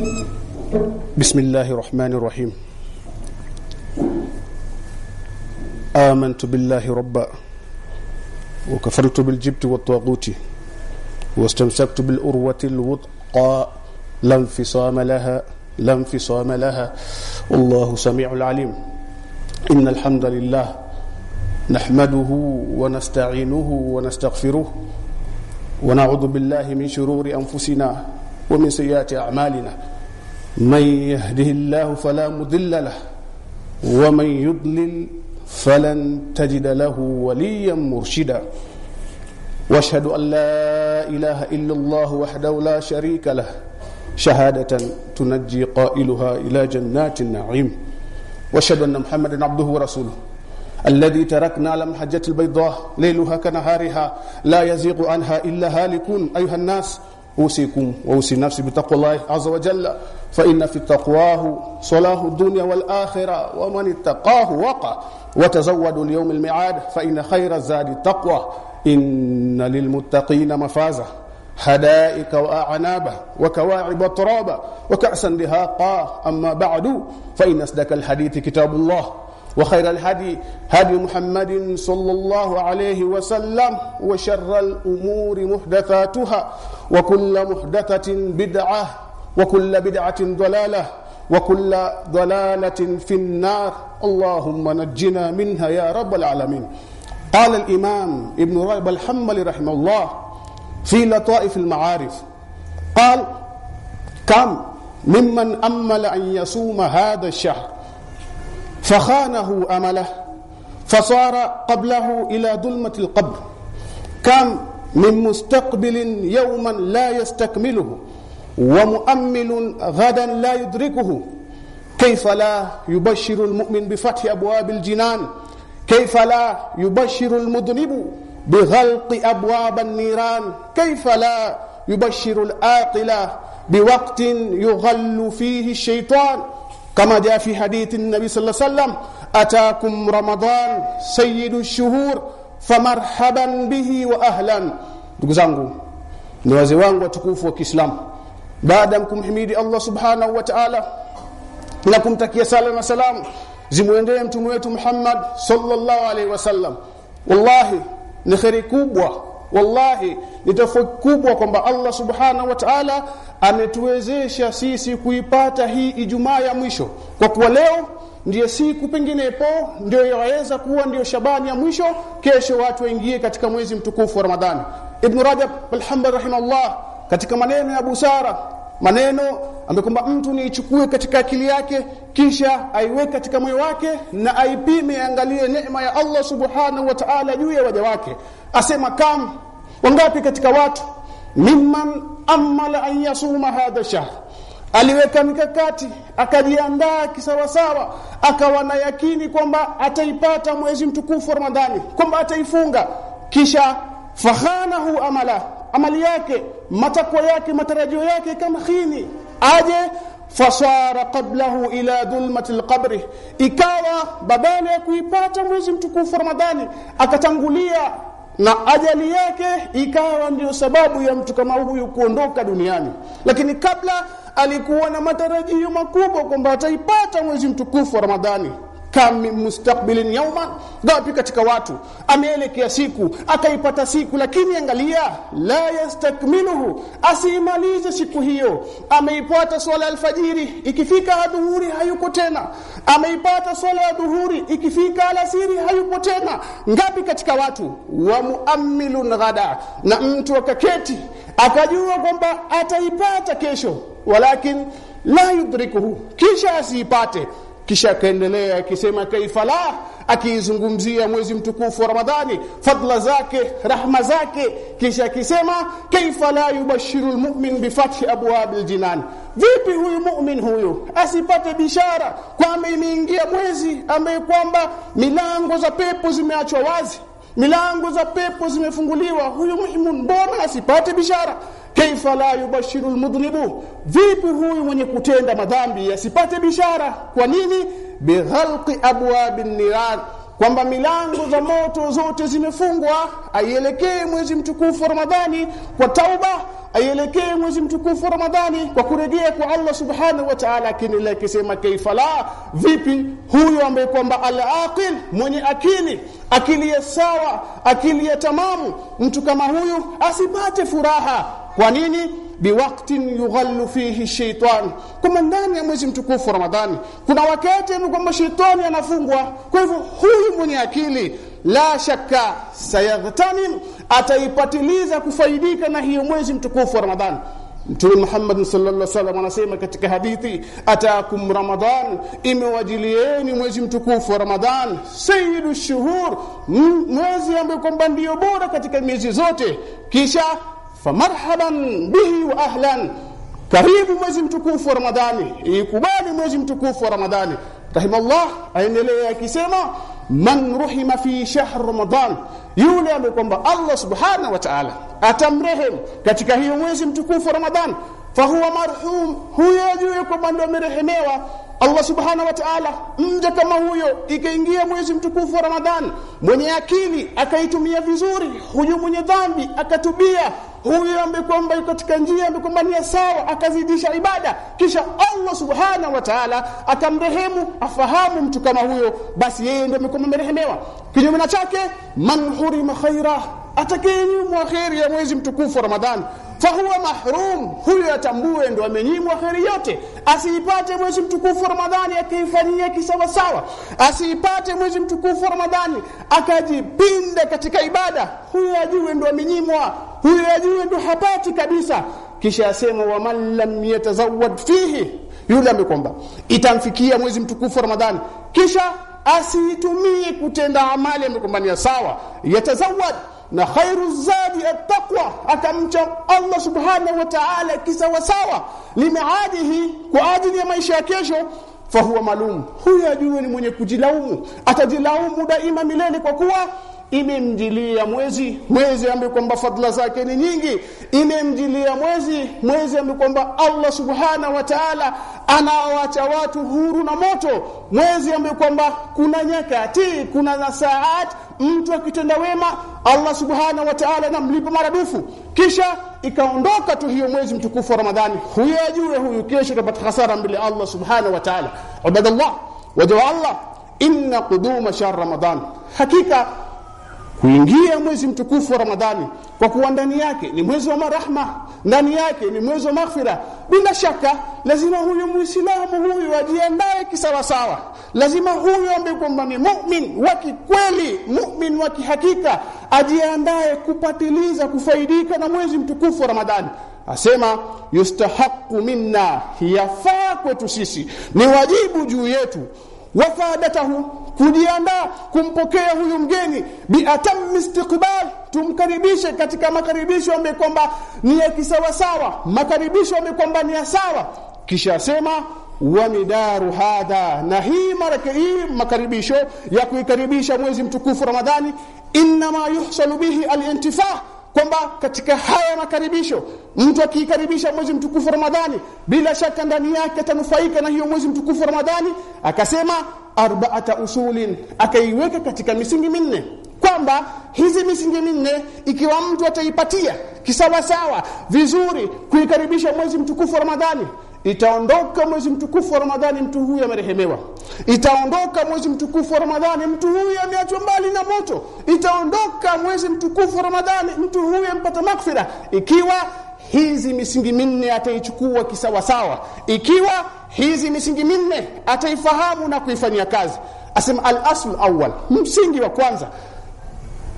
بسم الله الرحمن الرحيم آمنت بالله ربا وكفرت بالجبت والطاغوت واستمسكت بالأروة الوثقى لا انفصام لها لا انفصام لها والله سميع العليم إن الحمد لله نحمده ونستعينه ونستغفره ونعوذ بالله من شرور أنفسنا ومن سيئات أعمالنا. من يهده الله فلا مضل له ومن يضلل فلن تجد له وليا مرشدا. وأشهد أن لا إله إلا الله وحده لا شريك له. شهادة تنجي قائلها إلى جنات النعيم. وأشهد أن محمدا عبده ورسوله. الذي تركنا على محجة البيضاء ليلها كنهارها لا يزيغ عنها إلا هالكون. أيها الناس أوصيكم وأوصي نفسي بتقوى الله عز وجل. فإن في تقواه صلاح الدنيا والآخرة ومن اتقاه وقع. وتزودوا اليوم الميعاد فإن خير الزاد التقوى. إن للمتقين مفازة حدائق وأعنابا وكواعب ترابا وكأسا دهاقا أما بعد فإن أصدق الحديث كتاب الله. وخير الهدي هدي محمد صلى الله عليه وسلم وشر الأمور محدثاتها وكل محدثة بدعة وكل بدعة ضلالة وكل ضلالة في النار. اللهم نجنا منها يا رب العالمين. قال الإمام ابن رجب الحمل رحمه الله في لطائف المعارف قال كم ممن أمل أن يصوم هذا الشهر؟ فخانه أمله فصار قبله إلى ظلمة القبر. كم من مستقبل يوما لا يستكمله ومؤمل غدا لا يدركه. كيف لا يبشر المؤمن بفتح أبواب الجنان؟ كيف لا يبشر المذنب بغلق أبواب النيران؟ كيف لا يبشر العاقل بوقت يغل فيه الشيطان؟ كما جاء في حديث النبي صلى الله عليه وسلم أتاكم رمضان سيد الشهور فمرحبا به وأهلا ndugu zangu ni wazee wangu watukufu wa Kiislamu baada ya kumhimidi Allah subhanahu wa ta'ala na kumtakia sala na salam zimuendee mtume wetu Muhammad sallallahu alaihi wasallam wallahi ni khairi kubwa wallahi ni kubwa kwamba Allah subhanahu wa ta'ala ametuwezesha sisi kuipata hii Ijumaa ya mwisho. Kwa kuwa leo ndiyo siku penginepo ndio yaweza kuwa ndiyo Shabani ya mwisho kesho watu waingie katika mwezi mtukufu wa Ramadhani. Ibn Rajab alhamdulillah rahimahullah katika maneno ya busara maneno amekomba mtu niichukue katika akili yake kisha aiweke katika moyo wake na aipime angalie neema ya Allah subhanahu wa ta'ala juu ya waja wake. Asema kam wangapi katika watu? Mimman amala an yasuma hadha shahr. Aliweka mikakati akajiandaa kisawasawa akawa na yakini kwamba ataipata mwezi mtukufu Ramadhani kwamba ataifunga. Kisha fakhanahu amala amali yake matakwa yake matarajio yake kama khini. Aje fasara qablahu ila dhulmati alqabri. Ikawa badala ya kuipata mwezi mtukufu Ramadhani akatangulia na ajali yake ikawa ndiyo sababu ya mtu kama huyu kuondoka duniani. Lakini kabla alikuwa na matarajio makubwa kwamba ataipata mwezi mtukufu wa Ramadhani kam mustaqbilin yawman. Gapi katika watu? Ameelekea siku akaipata siku lakini angalia la yastakmiluhu. Asimalize siku hiyo. Ameipata swala alfajiri ikifika adhuhuri hayuko tena. Ameipata swala ya dhuhuri ikifika alasiri hayupo tena. Ngapi katika watu? Wa muammilun ghada. Na mtu akaketi akajua kwamba ataipata kesho. Walakin la yudrikuhu. Kisha asiipate kisha akaendelea akisema kaifa la? Akizungumzia mwezi mtukufu wa Ramadhani fadla zake rahma zake. Kisha akisema kaifa la yubashiru almu'min bifathi abwabil jinan vipi huyu mu'min huyu? Asipate bishara kwamba imeingia mwezi ambaye kwamba milango za pepo zimeachwa wazi milango za pepo zimefunguliwa. Huyu muhimun mbona asipate bishara? Kaifa la yubashiru almudhnibu? Vipi huyu mwenye kutenda madhambi asipate bishara? Kwa nini? Bighalqi abwabi niran kwamba milango za moto zote zimefungwa. Aielekee mwezi mtukufu Ramadhani kwa tauba aielekee mwezi mtukufu Ramadhani kwa kurejea kwa Allah subhanahu wa ta'ala akinile kisema kaifa la vipi? Huyo ambaye kwamba al-aqil mwenye akili akili ya sawa akili ya tamamu mtu kama huyu asipate furaha. Kwa nini biwaktin yughallu fihi shaitan kama ndani ya mwezi mtukufu Ramadhani kuna wakati kwamba shetani anafungwa. Kwa hivyo huyu mwenye akili la shakka sayaghtanim ataipatiliza kufaidika na hiyo mwezi mtukufu wa Ramadhani. Mtume Muhammad sallallahu alaihi wasallam anasema katika hadithi ataakum Ramadhan imewajilieni mwezi mtukufu wa Ramadhan sayyidu shuhur mwezi ambao kwamba ndio bora katika miezi zote. Kisha famarhaban bihi wa ahlan. Karibu mwezi mtukufu wa Ramadhani. Ikubali mwezi mtukufu wa Ramadhani. Rahimallah aendelee akisema man ruhima fi shahr ramadan yule ambaye kwamba Allah subhanahu wa ta'ala atamrehemu katika hiyo mwezi mtukufu wa Ramadhan fahuwa marhum huyo ajue kwamba ndio amerehemewa. Allah subhanahu wa ta'ala mja kama huyo ikaingia mwezi mtukufu wa Ramadhan mwenye akili akaitumia vizuri huyo mwenye dhambi akatubia huyo ambaye kwamba yuko katika njia ambaye ni sawa akazidisha ibada. Kisha Allah subhanahu wa ta'ala akamrehemu afahamu mtu kama huyo basi yeye ndio amekuwa amerehemewa. Kinyume na chake man hurima khaira atakayenyimwa kheri ya mwezi mtukufu wa Ramadhani. Fahuwa mahrum huyo atambue ndo amenyimwa khairi yote. Asiipate mwezi mtukufu wa Ramadhani akaifanyia kisawa sawa asiipate mwezi mtukufu wa Ramadhani akajipinda katika ibada. Huyo ajue ndo amenyimwa. Huyo ajue ndo hapati kabisa. Kisha asema wa man lam yatazawad fihi yule amekwamba itamfikia mwezi mtukufu wa Ramadhani. Kisha asiitumie kutenda amali amekombania sawa yatazawwad na khairu zadi attaqwa akamcha Allah subhanahu wa ta'ala kisawa sawa limaadihi kwa ajili ya maisha ya kesho. Fa huwa malum huyo ajue ni mwenye kujilaumu. Atajilaumu daima milele kwa kuwa imemjilia mwezi mwezi ambaye kwamba fadhila zake ni nyingi. Imemjilia mwezi mwezi ambaye kwamba Allah subhana wa ta'ala anawaacha watu huru na moto. Mwezi ambaye kwamba kuna nyakati kuna na saat mtu akitenda wema Allah subhana wa ta'ala anamlipa maradufu. Kisha ikaondoka tu hiyo mwezi mtukufu wa Ramadhani. Huyo ajue huyu kesho atapata hasara mbele Allah subhana wa ta'ala. Ubadallah wa Allah inna quduma shahr ramadan hakika kuingia mwezi mtukufu wa Ramadhani kwa kuwa ndani yake ni mwezi wa marahma ndani yake ni mwezi wa maghfira. Bila shaka lazima huyo muislamu huyo ajiandae kisawasawa. Lazima huyu ambaye kwamba ni mu'min wa kikweli mu'min wa kihakika ajiandae kupatiliza kufaidika na mwezi mtukufu wa Ramadhani. Asema yustahaqu minna yafaa kwetu sisi. Ni wajibu juu yetu wafadatahu kujiandaa kumpokea huyu mgeni biatam istiqbal tumkaribishe katika makaribisho ambayo kwamba ni ya kisawasawa makaribisho ambayo kwamba ni ya sawa. Kisha asema wa midaru hadha na hii maraka hii makaribisho ya kuikaribisha mwezi mtukufu Ramadhani inma yuhsalu bihi al-intifah kwamba katika haya makaribisho mtu akiikaribisha mwezi mtukufu Ramadhani bila shaka ndani yake atanufaika na hiyo mwezi mtukufu Ramadhani. Akasema arba'ata usulin akaiweka katika misingi minne. Kwamba hizi misingi minne ikiwa mtu ataipatia kisawa sawa vizuri kuikaribisha mwezi mtukufu Ramadhani itaondoka mwezi mtukufu wa Ramadhani mtu huyu amerehemewa. Itaondoka mwezi mtukufu wa Ramadhani mtu huyu ameachwa mbali na moto. Itaondoka mwezi mtukufu wa Ramadhani mtu huyu ampata maghfira. Ikiwa hizi misingi minne ataichukua kisawasawa. Ikiwa hizi misingi minne ataifahamu na kuifanyia kazi. Asema al-aslu awwal msingi wa kwanza.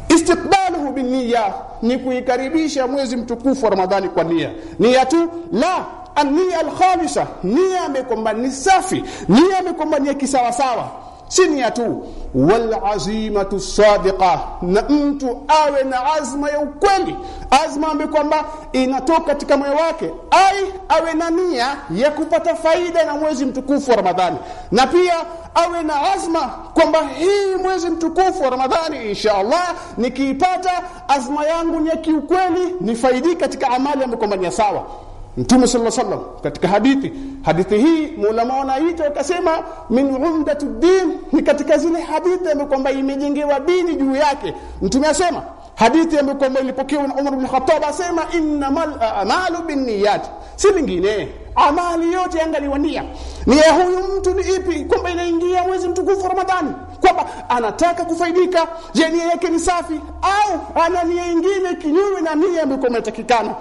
Istiqbaluhu binniya ni kuikaribisha mwezi mtukufu wa Ramadhani kwa nia. Nia tu la ania alkhalisa nia amekwamba ni safi. Nia amekwamba ni kisawa sawa si nia tu. Wal azimatu sadiqa na mtu awe na azma ya ukweli. Azma ambayo kwamba inatoka katika moyo wake. Ai awe na nia ya kupata faida na mwezi mtukufu wa Ramadhani. Na pia awe na azma kwamba hii mwezi mtukufu wa Ramadhani insha Allah nikiipata azma yangu ni ya kiukweli nifaidika katika amali ambayo kwamba ni sawa Mtume sallallahu alaihi wasallam katika hadithi. Hadithi hii maulama wanaita wakasema min umdatu din ni katika zile hadithi ambazo kwamba imejengewa dini juu yake. Mtume asema hadithi ambayo kwamba ilipokewa na Umar ibn Khattab asema innamal a'malu binniyat. Si lingine amali yote angaliwa nia. Nia huyu mtu ni ipi? Kwamba inaingia mwezi mtukufu Ramadhani. Kwamba anataka kufaidika je nia yake ni safi? Au ana nia nyingine kinyume na nia ambayo kwamba inatakikana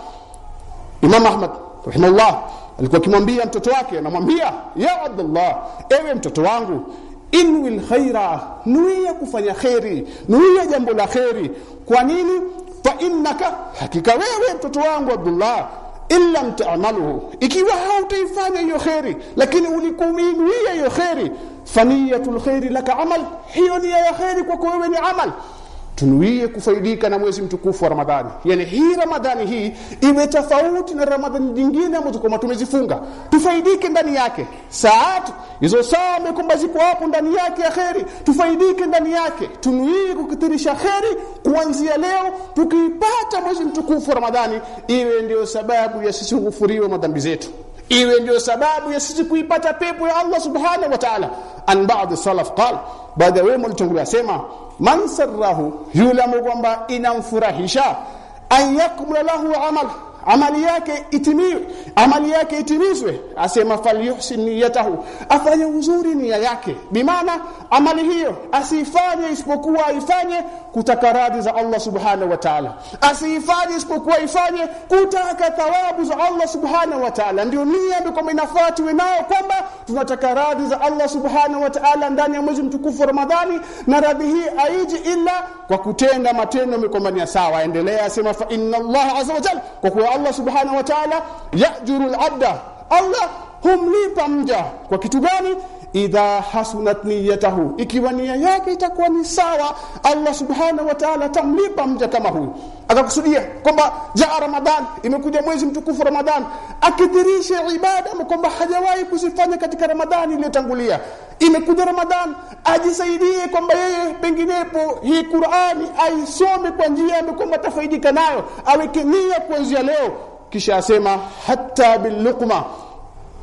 Imam Ahmad rahimahullah alikuwa akimwambia mtoto wake anamwambia ya Abdullah ewe mtoto wangu inwil khaira nuia kufanya kheri nuia jambo la kheri. Kwa nini? Fa innaka hakika wewe mtoto wangu Abdullah illa mtaamaluhu ikiwa hautaifanya hiyo kheri lakini ulikuminuia hiyo kheri faniyatul khairi laka amal. Hiyo nia ya kheri kwako wewe ni amal tunuie kufaidika na mwezi mtukufu wa Ramadhani. Yani hii Ramadhani hii iwe tofauti na Ramadhani nyingine ambazo kama tumezifunga. Tufaidike ndani yake. Saat hizo saa kwamba ziko hapo ndani yake ya kheri, tufaidike ndani yake. Tunuie kukithirisha kheri kuanzia leo tukiipata mwezi mtukufu wa Ramadhani iwe ndio sababu ya sisi kufuriwa madhambi zetu. Iwe ndio sababu ya sisi kuipata pepo ya Allah Subhanahu wa Ta'ala. An ba'd salaf qala baada ya wema alitangulia sema man sarrahu yulamu kwamba inamfurahisha an yakmula lahu amal amali yake itimiwe amali yake itimizwe asema falyuhsin niyatahu. Afanye uzuri nia yake. Bimaana amali hiyo asifanye isipokuwa aifanye kutaka radhi za Allah subhanahu wa ta'ala. Asifanye isipokuwa ifanye kutaka thawabu za Allah subhanahu wa ta'ala. Ndio nia ambayo inafuatiwe nayo kwamba tunataka radhi za Allah subhanahu wa ta'ala ndani ya mwezi mtukufu Ramadhani na radhi hii aiji ila kwa kutenda matendo mikomania sawa. Endelea asema fa inna Allah azza wa jalla kwa kuwa Allah subhanahu wa ta'ala yajuru al-abda Allah humlipa mja kwa kitu gani idha hasunat niyatahu ikiwa nia yake itakuwa ni sawa Allah subhanahu wa ta'ala tamlipa mja kama huyu. Akakusudia kwamba jaa ramadhan imekuja mwezi mtukufu ramadhan akithirishe ibada kwamba hajawahi kuzifanya katika ramadhani iliyotangulia. Imekuja ramadhan ajisaidie kwamba yeye penginepo hii Qur'ani aisome kwa njia ambayo kwamba tafaidika nayo aweke nia kuanzia leo. Kisha asema hatta billuqma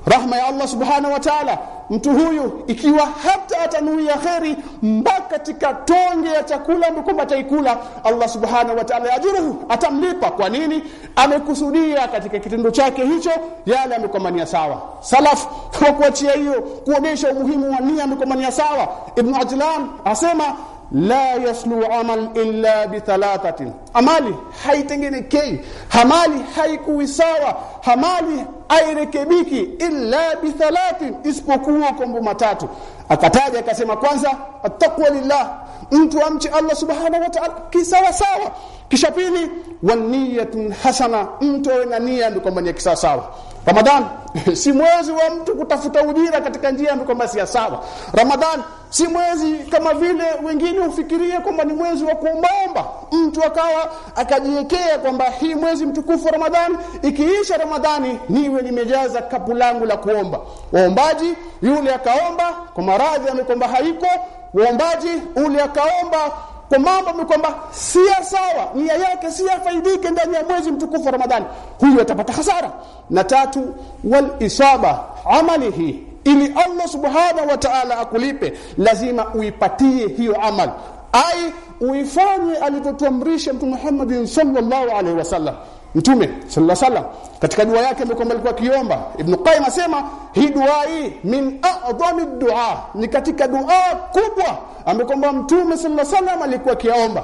rahma ya Allah subhanahu wa ta'ala mtu huyu ikiwa hata atanuia kheri mpaka katika tonge ya chakula ambacho ataikula Allah subhanahu wa ta'ala ajuruhu atamlipa. Kwa nini? Amekusudia katika kitendo chake hicho yale amekomania sawa. Salaf kwa kuachia hiyo kuonesha umuhimu wa nia amekomania sawa. Ibn Ajlan asema la yaslu amal illa bi thalathatin amali haitengenekei hamali haikuwi sawa hamali airekebiki illa bi thalathin isipokuwa kombo matatu akataja akasema kwanza attaqwa lillah mtu amche Allah subhanahu wa ta'ala kisawa sawa kisha pili waniyatun hasana mtu awe na nia ndio kwamba ni kisawa sawa Ramadhan si mwezi wa mtu kutafuta ujira katika njia ambayo kwamba si sawa. Ramadhan si mwezi kama vile wengine ufikirie kwamba ni mwezi wa kuombaomba. Mtu akawa akajiwekea kwamba hii mwezi mtukufu wa Ramadhani ikiisha Ramadhani niwe nimejaza kapu langu la kuomba. Waombaji yule akaomba kwa maradhi amekomba haiko, waombaji ule akaomba kwa mambo kwamba si sawa. Nia yake si yafaidike ndani ya mwezi mtukufu wa Ramadhani. Huyu atapata hasara. Na tatu wal isaba amalihi ili Allah subhanahu wa ta'ala akulipe lazima uipatie hiyo amal. Ai uifanye alivyotuamrisha mtume Muhammad sallallahu alaihi wasallam. Mtume sallallahu alaihi wasallam katika dua yake ambayo alikuwa akiomba ibn Qayyim asema hii dua hii min a'dhami dua. Ni katika dua kubwa amekwamba mtume sallallahu alaihi wasallam alikuwa akiomba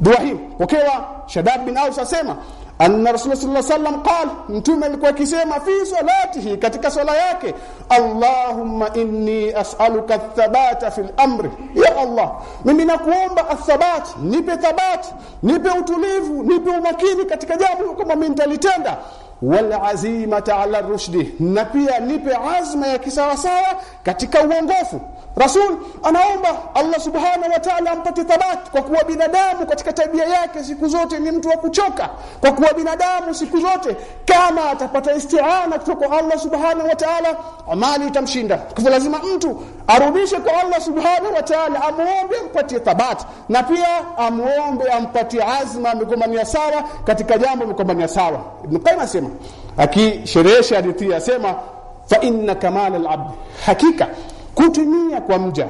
dua hiyo. Pokewa Shadad bin Aus asema anna rasulullah sallallahu alaihi wasallam qala mtume alikuwa akisema fi salatihi katika sala yake allahumma inni as'aluka athabata fil amri. Ya allah mimi nakuomba athabat nipe thabat nipe utulivu nipe umakini katika jambo kama mimi nitalitenda. Wal azimata ala rushdi na pia nipe azma ya kisawasawa katika uongofu rasul anaomba Allah subhanahu wa ta'ala ampate thabat kwa kuwa binadamu katika tabia yake siku zote ni mtu wa kuchoka. Kwa kuwa binadamu siku zote kama atapata isti'ana kutoka Allah subhanahu wa ta'ala amali itamshinda. Kwa lazima mtu arudishe kwa Allah subhanahu wa ta'ala amuombe ampatie thabat na pia amuombe ampatie azma amegomania sawa katika jambo amegomania sawa. Ibn Qayyim asema akisherehesha hadithi asema fa inna kamal al-abd hakika kutimia kwa mja.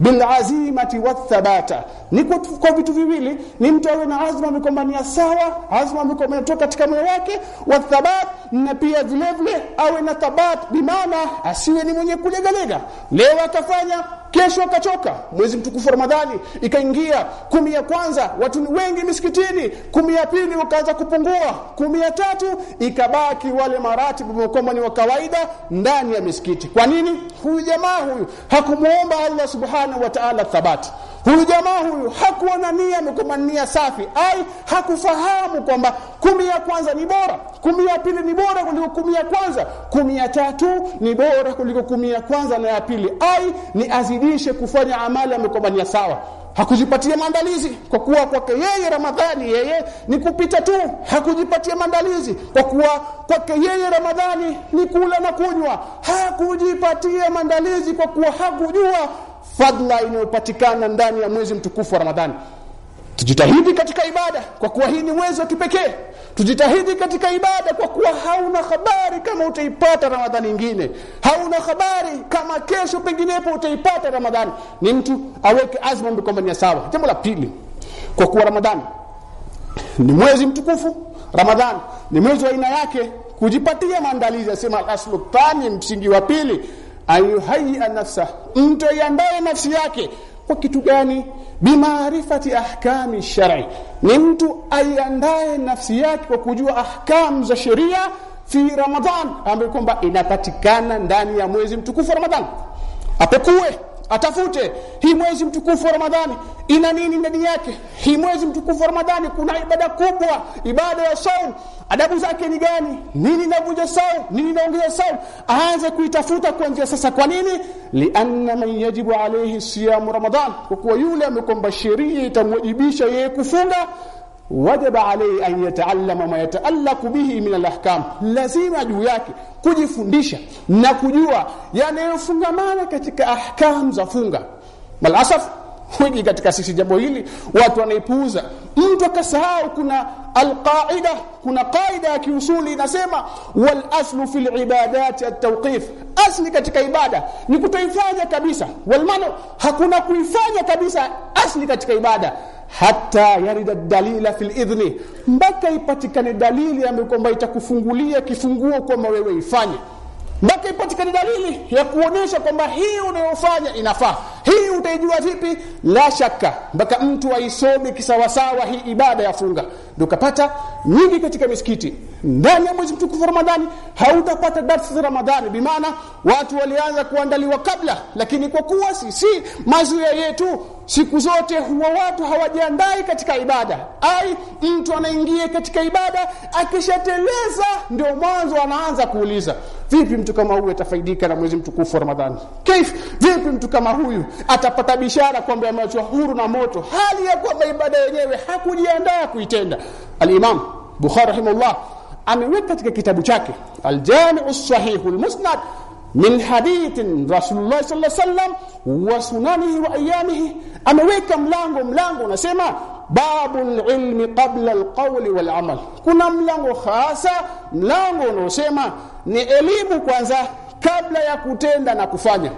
Bilazimati wathabata ni kwa, vitu viwili. Ni mtu awe na azma amekombania sawa azma amekombania inatoka katika moyo wake wathabat na pia vilevile vile awe na thabat bimaana asiwe ni mwenye kulegalega. Leo akafanya kesho akachoka mwezi mtukufu ramadhani ikaingia kumi ya kwanza watu ni wengi misikitini. Kumi ya pili ukaanza kupungua kumi ya tatu ikabaki wale maratibu kwamba ni wa kawaida ndani ya misikiti. Kwa nini? Huyu jamaa huyu hakumwomba Allah subhanahu wataala thabati huyu jamaa huyu hakuwa na nia amekuwa nia safi. Ai hakufahamu kwamba kumi ya kwanza ni bora kumi ya pili ni bora kuliko kumi ya kwanza kumi ya tatu ni bora kuliko kumi ya kwanza na ya pili. Ai ni azidishe kufanya amali amekuwa nia sawa. Hakujipatia maandalizi kwa kuwa kwake yeye Ramadhani yeye ni kupita tu. Hakujipatia maandalizi kwa kuwa kwake yeye Ramadhani ni kula na kunywa. Hakujipatia maandalizi kwa kuwa hakujua fadla inayopatikana ndani ya mwezi mtukufu wa Ramadhani. Tujitahidi katika ibada kwa kuwa hii ni mwezi wa kipekee. Tujitahidi katika ibada kwa kuwa hauna habari kama utaipata Ramadhani nyingine. Hauna habari kama kesho penginepo utaipata Ramadhani. Ni mtu aweke azma kwamba ni sawa. Jambo la pili kwa kuwa Ramadhani ni mwezi mtukufu Ramadhani ni mwezi wa aina yake kujipatia maandalizi asema aslu msingi wa pili ayuhayya nafsa mtu aiandae nafsi yake kwa kitu gani? Bimaarifati ahkami shar'i ni mtu aiandaye nafsi yake kwa kujua ahkamu za sheria fi ramadhan ambayo kwamba inapatikana ndani ya mwezi mtukufu wa ramadhan apekue atafute. Hii mwezi mtukufu wa ramadhani. Ina nini ndani yake? Hii mwezi mtukufu wa ramadhani kuna ibada kubwa ibada ya saum. Adabu zake ni gani? Nini inavunja saum? Nini naongeza saum? Aanze kuitafuta kuanzia sasa. Kwa nini? Lianna man yajibu alayhi siyamu ramadhan. Kwa kuwa yule amekomba sheria itamwajibisha yeye kufunga wajaba alayhi an yataallama ma yataallaqu bihi min alahkam. Lazima juu yake kujifundisha na kujua yanayofungamana katika ahkam za funga. Malasaf wengi katika sisi jambo hili watu wanaipuuza. Mtu akasahau kuna alqaida kuna qaida ya kiusuli inasema wal aslu fil ibadati at-tawqif. Asli katika ibada ni kutoifanya kabisa. Wal manu, hakuna kuifanya kabisa asli katika ibada hata yarida dalila fil idhni mpaka ipatikane dalili ambayo kwamba itakufungulia kifunguo kwamba wewe ifanye mpaka ipatikane dalili ya kuonesha kwamba hii unayofanya inafaa. Hii utaijua vipi? La shaka mpaka mtu aisome kisawasawa hii ibada ya funga. Ndio kapata nyingi katika misikiti. Ndani ya mwezi mtukufu Ramadhani hautapata darsa za Ramadhani. Bimaana watu walianza kuandaliwa kabla lakini kwa kuwa sisi mazoea yetu siku zote huwa watu hawajiandai katika ibada. Ai mtu anaingia katika ibada akishateleza ndio mwanzo anaanza kuuliza vipi mtu kama huyu atafaidika na mwezi mtukufu wa Ramadhani? Kaif vipi mtu kama huyu atapata bishara kwamba ameachwa huru na moto? Hali ya kwamba ibada yenyewe hakujiandaa kuitenda. al-Imam Bukhari rahimahullah ameweka katika kitabu chake Al-Jami'us as-Sahih al-Musnad min hadith Rasulullah sallallahu alaihi wasallam wa sunanihi wa ayamihi ameweka mlango mlango unasema babul ilmi qabla alqawli wal amal kuna mlango hasa mlango unaosema ni elimu kwanza kabla ya kutenda na kufanya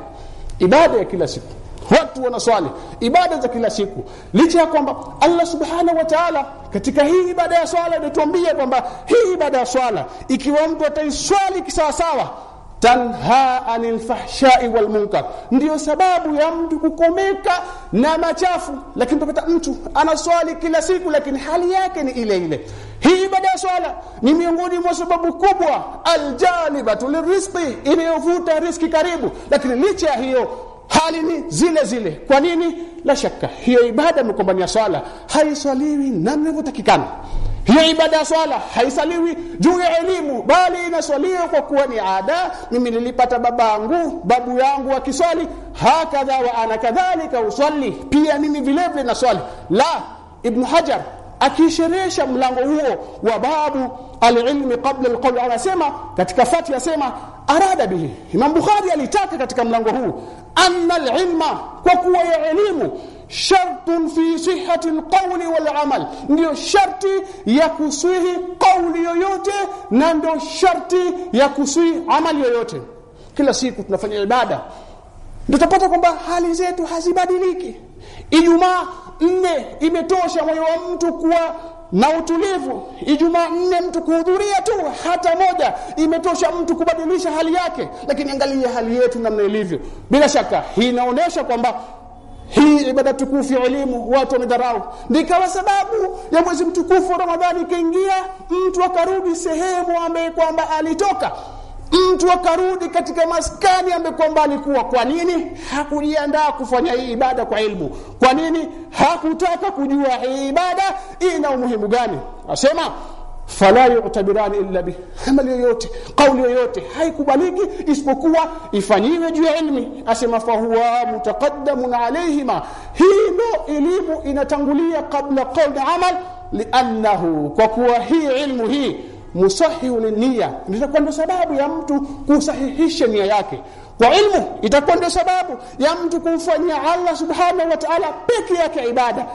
ibada ya kila siku watu wanaswali ibada za kila siku licha ya kwamba Allah subhanahu wa ta'ala katika hii ibada ya swala inatuambia kwamba hii ibada ya swala ikiwa mtu ataiswali kisawasawa tanha anil fahshai wal munkar. Ndio sababu ya mtu kukomeka na machafu lakini tupata mtu anaswali kila siku lakini hali yake ni ile ile. Hii ibada ya swala ni miongoni mwa sababu kubwa. Aljalibatu lirizqi inayovuta riski karibu. Lakini licha ya hiyo hali ni zile zile. Kwa nini? La shaka hiyo ibada mkombania swala. Haiswaliwi namna inavyotakikana hiyo ibada swala haisaliwi juu ya elimu bali inaswaliwa kwa kuwa ni ada. Mimi nilipata babangu babu yangu akiswali hakadha wa ana kadhalika usalli pia mimi vile vile naswali. La ibn hajar akisherehesha mlango huo wa babu alilmi qabla alqawl anasema katika fati yasema arada bihi. Imam Bukhari alitaka katika mlango huu anna alilma kwa kuwa ya elimu shartun fi sihhati alqawli wal amal. Ndio sharti ya kuswihi kauli yoyote na ndio sharti ya kuswihi amali yoyote. Kila siku tunafanya ibada. Tutapata kwamba hali zetu hazibadiliki. Ijumaa nne imetosha moyo wa mtu kuwa na utulivu. Ijumaa nne mtu kuhudhuria tu hata moja imetosha mtu kubadilisha hali yake. Lakini angalia hali yetu namna ilivyo. Bila shaka hii inaonyesha kwamba hii ibada tukufu ya elimu watu wamedharau. Ndikawa sababu ya mwezi mtukufu wa ramadhani ikaingia mtu akarudi sehemu ambaye kwamba alitoka. Mtu akarudi katika maskani ambaye kwamba alikuwa. Kwa nini? Hakujiandaa kufanya hii ibada kwa ilmu. Kwa nini? Hakutaka kujua hii ibada ina umuhimu gani. Asema fala yu'tabirani illa bi amali yoyote kauli yoyote haikubaliki isipokuwa ifanyiwe juu ya ilmi. Asema fa huwa mutaqaddamun alayhima. Hilo elimu inatangulia kabla qauli amal liannahu kwa kuwa hii ilmu hii musahihu linia itakuwa ndio sababu ya mtu kusahihisha nia yake. Kwa ilmu itakuwa ndio sababu ya mtu kumfanyia Allah subhanahu wa ta'ala peke yake ibada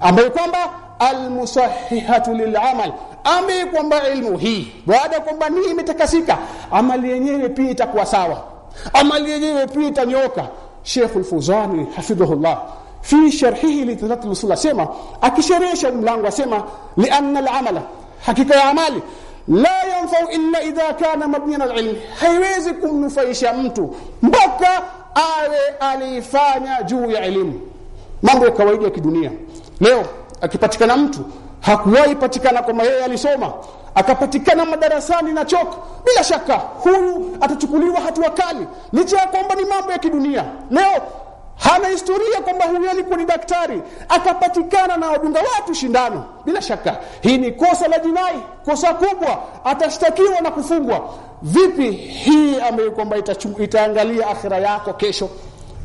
ambayo kwamba almusahihatu lilamal ambaye kwamba ilmu hii baada kwamba ni imetakasika amali yenyewe pia itakuwa sawa. Amali yenyewe pia itanyoka. Sheikh Al-Fuzani hafidhahullah fi sharhihi li thalath usul asema akisherehesha mlango asema li anna al-amala hakika ya amali la yanfau illa idha kana mabniyan al-ilm haiwezi kumnufaisha mtu mpaka awe alifanya juu ya elimu mambo ya kawaida ya kidunia. Leo akipatikana mtu hakuwahi patikana kwamba yeye alisoma. Akapatikana madarasani na choko bila shaka huyu atachukuliwa hatua kali. Licha ya kwamba ni mambo ya kidunia. Leo hana historia kwamba huyu alikuwa ni daktari. Akapatikana na wadunga watu shindano. Bila shaka hii ni kosa la jinai. Kosa kubwa. Atashtakiwa na kufungwa. Vipi hii ambayo kwamba itaangalia akhira yako kesho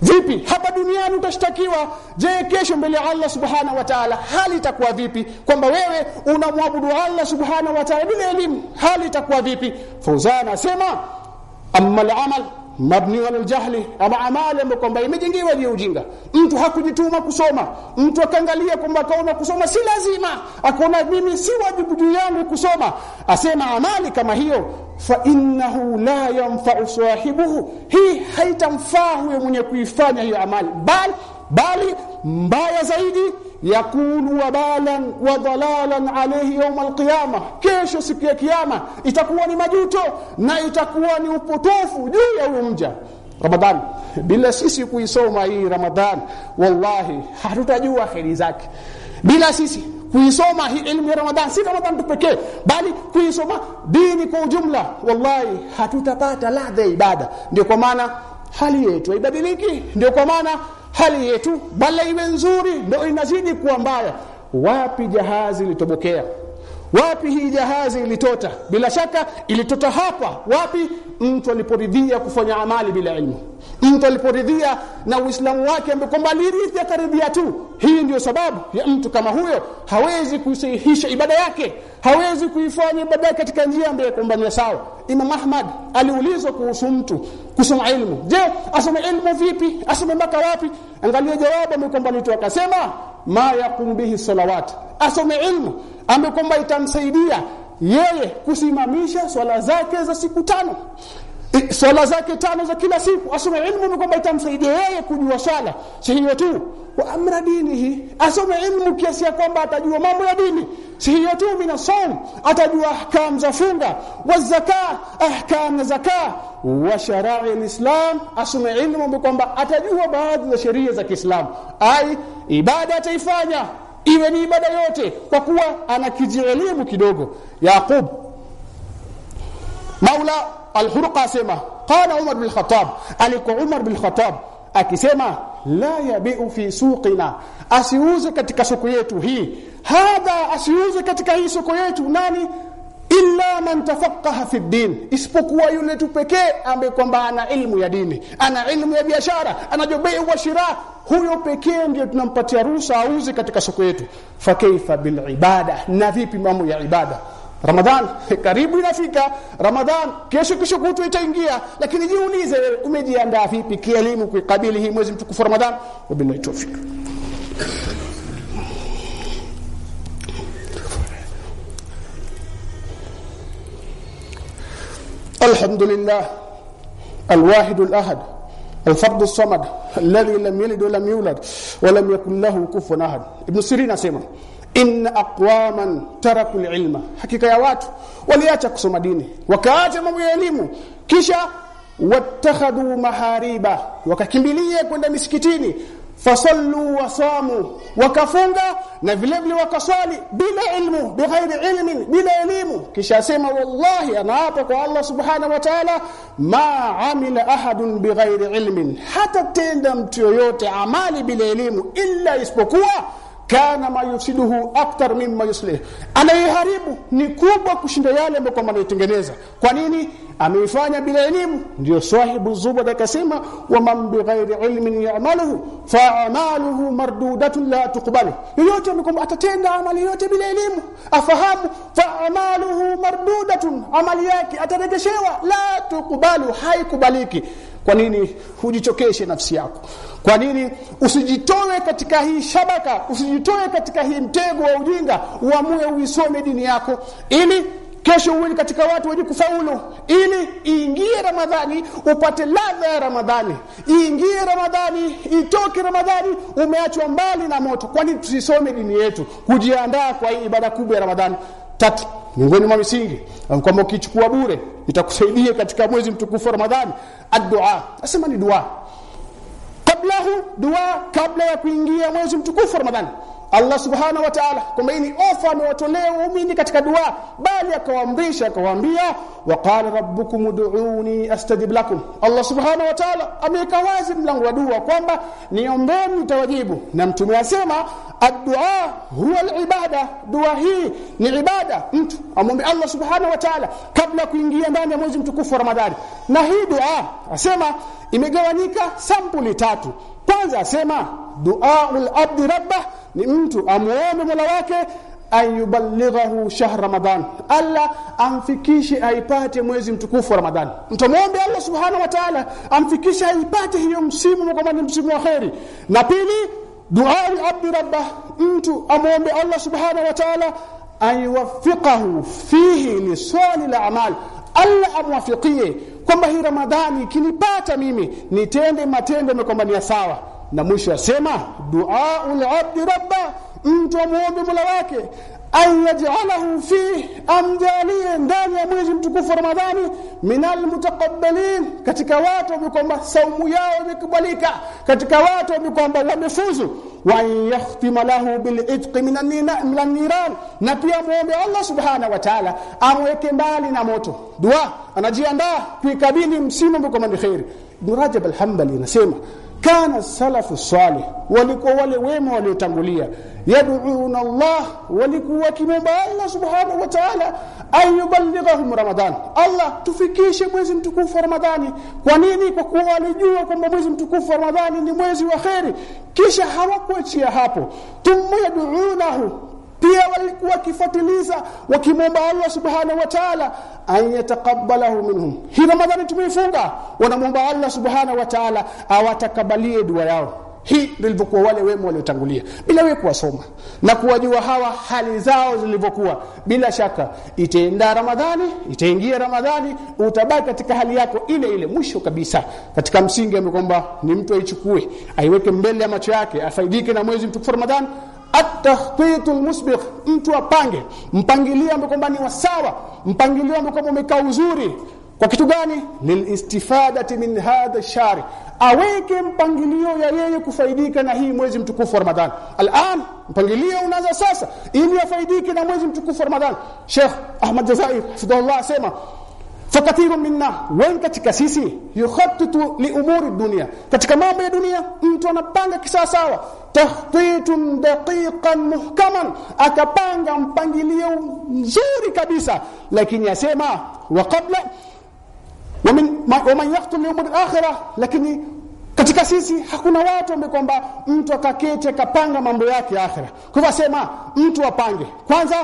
vipi? Hapa duniani utashtakiwa. Je kesho mbele ya Allah subhanahu wa ta'ala hali itakuwa vipi? Kwamba wewe unamwabudu Allah subhanahu wa ta'ala bila elimu hali itakuwa vipi? Fauzana asema amma al-amal mabni ala aljahli ama amali ambayo kwamba imejengewa juu ujinga. Mtu hakujituma kusoma. Mtu akaangalia kwamba kaona kusoma si lazima akaona mimi si wajibu juu yangu kusoma asema amali kama hiyo fa innahu la yanfa'u sahibuhu. Hii haitamfaa huyo mwenye kuifanya hiyo amali. Bali bali mbaya zaidi yakunu wabalan wa dalalan alayhi yawm alqiyama kesho siku ya kiyama itakuwa ni majuto na itakuwa ni upotofu juu ya huyo mja. Ramadhan bila sisi kuisoma hii Ramadhan wallahi hatutajua kheri zake. Bila sisi kuisoma hii elimu ya Ramadhan si Ramadhan pekee bali kuisoma dini kwa ujumla wallahi hatutapata ladha ibada. Ndio kwa maana hali yetu haibadiliki ndio kwa maana hali yetu bala iwe nzuri ndio inazidi kuwa mbaya. Wapi jahazi litobokea wapi hii jahazi ilitota? Bila shaka ilitota hapa. Wapi? Mtu aliporidhia kufanya amali bila ilmu. Mtu aliporidhia na uislamu wake ambaye kwamba alirithi akaridhia tu. Hii ndiyo sababu ya mtu kama huyo. Hawezi kuisahihisha ibada yake. Hawezi kuifanya ibada katika njia ambayo kwamba ni sawa. Imam Ahmad aliulizwa kuhusu mtu kusoma ilmu. Je asome ilmu vipi? Asome mpaka wapi? Angalia jawabu ambaye kwamba mtu akasema ma yakum bihi salawat. Asome ilmu ambaye kwamba itamsaidia yeye kusimamisha swala zake za siku tano. Swala zake tano za kila siku. Asome ilmu kwamba itamsaidia yeye kujua swala. Si hiyo tu? Wa amra dinihi asome ilmu kiasi ya kwamba atajua mambo ya dini. Si hiyo tu? Mina saum. Atajua ahkam za funga. Wa zaka ahkam za zaka. Wa sharai alislam. Asome ilmu kwamba atajua baadhi za sheria za Kiislamu. Ai ibada ataifanya iwe ni ibada yote kwa kuwa ana kijielimu kidogo. Yaqub. Maula Al-Hurqa asema qala Umar bin Khattab alikuwa Umar bin Khattab akisema la yabiu fi suqina asiuze katika soko yetu hii. Hadha asiuze katika hii soko yetu. Nani illa man tafaqaha fi din isipokuwa yule tu pekee ambaye kwamba ana ilmu ya dini ana ilmu ya biashara anajua bei wa shira huyo pekee ndiye tunampatia ruhusa auze katika soko yetu. Fa kaifa bil ibada? Na vipi mambo ya ibada? Ramadhan karibu inafika. Ramadhan kesho kesho kutu itaingia. Lakini jiulize umejiandaa vipi kielimu kuikabili hii mwezi mtukufu Ramadhan? Wabillahi tawfik الحمد لله الواحد الأحد الفرد الصمد الذي لم يلد ولم يولد ولم يكن له كفوا احد ابن سيرين asema in aqwaman taraku ilma hakika ya watu waliacha kusoma dini wakaacha mambo ya elimu kisha wattakhadhu mahariba wakakimbilia kwenda misikitini fasallu wasamu wakafunga na vile vile wakaswali bila ilmu bighairi ilmin bila elimu. Kisha sema wallahi anaapa kwa Allah subhanahu wa ta'ala? Ma amila ahadun bighairi ilmin. Hata tenda mtu yoyote amali bila elimu illa isipokuwa kana ma yufsiduhu aktar mimma yuslih. Anayeharibu ni kubwa kushinda yale ambayo kwamba anaitengeneza. Kwa nini ameifanya bila elimu. Ndio sahibu zubada akasema wa man bighairi ilmin ya'maluhu fa amaluhu mardudatun la tuqbalu. Yote amekwamba atatenda amali yote bila elimu. Afahamu fa amaluhu mardudatun amali yake atarejeshewa la tuqbalu haikubaliki. Kwa nini? Hujichokeshe nafsi yako. Kwa nini? Usijitoe katika hii shabaka usijitoe katika hii mtego wa ujinga uamue uisome dini yako ili kesho uwe katika watu wenye kufaulu. Ili iingie ramadhani upate ladha ya ramadhani. Iingie ramadhani itoke ramadhani umeachwa mbali na moto. Kwani tusisome dini yetu kujiandaa kwa hii ibada kubwa ya ramadhani? Tatu miongoni mwa misingi kwamba ukichukua bure itakusaidia katika mwezi mtukufu wa ramadhani. Addu'a nasema ni dua. Kablahu dua kabla ya kuingia mwezi mtukufu wa ramadhani Allah subhanahu wa ta'ala kwamba ni ofa amewatolea waumini katika dua bali akawaamrisha akawaambia waqala rabbukum ud'uni astajib lakum. Allah subhanahu wa ta'ala ameweka wazi mlango wa dua kwamba niombeni nitawajibu. Na mtume asema ad-du'a huwa al-ibada. Dua hii ni ibada. Mtu amwombe Allah subhanahu wa ta'ala kabla kuingia ndani ya mwezi mtukufu wa Ramadhani. Na hii dua asema imegawanyika sampuli tatu. Kwanza asema duaul abdi rabbah ni mtu amuombe Mola wake ayuballighahu shahr ramadan. Alla amfikishe aipate mwezi mtukufu wa ramadhani mtamwombe Allah subhanahu wa ta'ala amfikishe aipate hiyo msimu kama ni msimu wa khairi na pili dua abdi rabbah. Mtu amuombe Allah subhanahu wa ta'ala ayuwaffiqahu fihi lisali la amal. Allah amwafikie kwamba hii Ramadhani kinipata mimi nitende matendo ni sawa na mwisho asema duaul abdi rabba mtu amuombe Mola wake ayaj'alahu fi amjalie ndani ya mwezi mtukufu Ramadhani minal mutaqabbalin katika watu wamekwamba kwamba saumu yao imekubalika katika watu wamekwamba kwamba wamefuzu. Wa yahtima lahu bil itqi minan niran na pia muombe Allah subhanahu wa ta'ala amweke mbali na moto. Dua anajiandaa kuikabili msimu ni khairi Ibn Rajab al-Hanbali anasema kana salafu salih walikuwa wale wema waliotangulia. Yad'una Allah walikuwa kimomba Allah subhanahu wa ta'ala. Ayuballighahum ramadan. Allah tufikishe mwezi mtukufu wa Ramadhani kwa nini? Kwa kuwa walijua kwamba mwezi mtukufu wa Ramadhani ni mwezi wa kheri. Kisha hawakuachia hapo. Thumma yad'unahu pia walikuwa wakifuatiliza wakimwomba Allah subhanahu wa ta'ala an minhum. Hii ramadhani tumeifunga. Wanamwomba Allah subhanahu wa ta'ala awatakabalie dua yao. Hii nilivyokuwa wale wema waliotangulia bila wewe kuwasoma. Na kuwajua hawa hali zao zilivyokuwa. Bila shaka itaenda ramadhani itaingia ramadhani utabaki katika hali yako ile ile mwisho kabisa. Katika msingi kwamba ni mtu aichukue aiweke mbele ya macho yake afaidike na mwezi mtukufu ramadhani at-takhtit al-musbiq mtu apange. Mpangilio ambao kwamba ni wasawa mpangilio ambao kwamba umekaa uzuri. Kwa kitu gani? Lilistifadati min hadha shari aweke mpangilio ya yeye kufaidika na hii mwezi mtukufu wa Ramadhani. Al'an mpangilio unaanza sasa ili afaidike na mwezi mtukufu wa Ramadhani. Sheikh Ahmad Jazair hafidhahullah asema fakathiru minna. Wengi katika sisi. Yukhattitu li umuri dunia. Katika mambo ya dunia mtu anapanga kisawasawa. Tahtitun daqiqan muhkaman. Akapanga mpangilio mzuri kabisa. Lakini asema wa qabla wa min wa man yaqtul li umuri akhirah lakini katika sisi hakuna watu ambao kwamba mtu akakete akapanga mambo yake akhira kwa hivyo asema mtu apange. Kwanza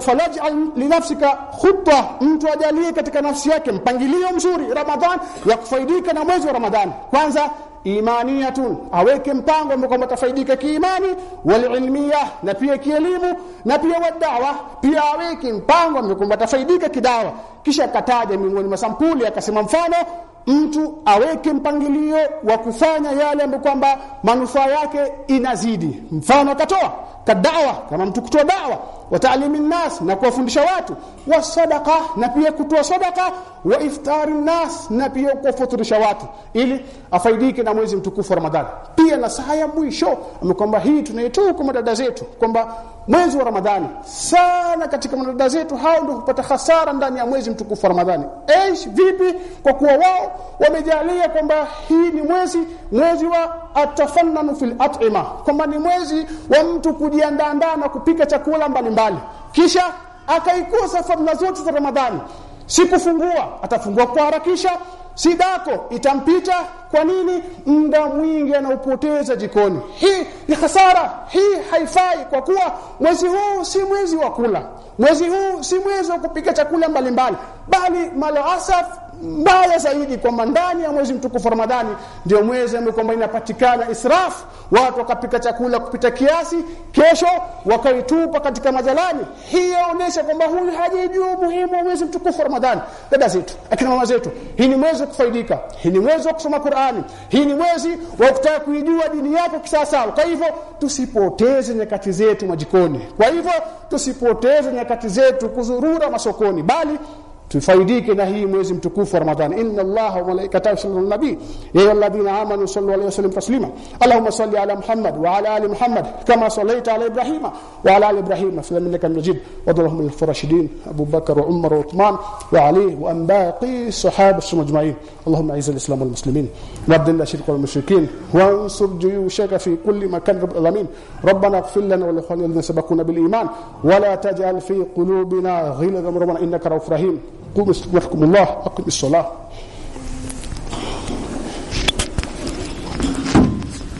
falaj'al linafsika khutwa mtu ajalie katika nafsi yake mpangilio mzuri ramadhan ya kufaidika na mwezi wa ramadhan. Kwanza imaniyatun aweke mpango ambao kwamba tafaidika kiimani walilmia na pia kielimu na pia wadawa pia aweke mpango ambao kwamba tafaidika kidawa. Kisha akataja miongoni mwa sampuli akasema mfano mtu aweke mpangilio wa kufanya yale ambayo kwamba manufaa yake inazidi. Mfano akatoa kadawa kama mtu kutoa dawa wa ta'limi nas na kuwafundisha watu wa sadaqa na pia kutoa sadaqa wa iftari nas na pia kuwafuturisha watu ili afaidike na mwezi mtukufu Ramadhani pia na saa ya mwisho amekwamba hii tunaitoa kwa madada zetu kwamba mwezi wa Ramadhani sana katika madada zetu hao ndio hupata hasara ndani ya mwezi mtukufu wa Ramadhani. Eish vipi? Kwa kuwa wao wamejalia kwamba hii ni mwezi mwezi wa atafannanu fil at'ima kwamba ni mwezi wa mtu kujiandaa na kupika chakula mbalimbali. Mbali. kisha akaikosa fadhila zote za Ramadhani. Sikufungua atafungua kwa harakisha. Sidako itampita. Kwa nini? Muda mwingi anaupoteza jikoni. Hii ni hasara. Hii haifai kwa kuwa mwezi huu si mwezi wa kula. Mwezi huu si mwezi wa kupika chakula mbalimbali. Bali malaasaf mbaya zaidi kwamba ndani ya mwezi mtukufu Ramadhani ndio mwezi ambao kwamba inapatikana israf watu wakapika chakula kupita kiasi kesho wakaitupa katika majalani. Hii inaonyesha kwamba huyu hajijua umuhimu wa mwezi mtukufu Ramadhani. Dada zetu akina mama zetu hii ni mwezi wa kufaidika hii ni mwezi wa kusoma Qur'ani hii ni mwezi wa kutaka kuijua dini yako kisasa kwa hivyo tusipoteze nyakati zetu majikoni. Kwa hivyo tusipoteze nyakati zetu kuzurura masokoni bali tufaidike na hii mwezi mtukufu wa Ramadhani. Inna allaha wa malaikatahu yusalluna ala nabii. Ya ayyuhalladhina amanu sallu alayhi wasallim taslima. Allahumma salli ala muhammad wa ala ali muhammad kama sallaita ala ibrahim wa ala ali ibrahim. Fil innaka majid. Wa dhallahum lil furashidin abu bakr wa umar wa uthman wa ali wa an baqi sahaba ajma'in. Allahumma aiz al-islam wal muslimin. Rabbina shirka wal mushrikin. Wa ansur juyushaka fi kulli makan rabbil alamin. Rabbana ighfir lana wa li ikhwanina alladhina sabaquna bil iman. Wa la taj'al fi qulubina ghillan rabbana innaka rahim. قوم يستغفركم الله أقم الصلاة.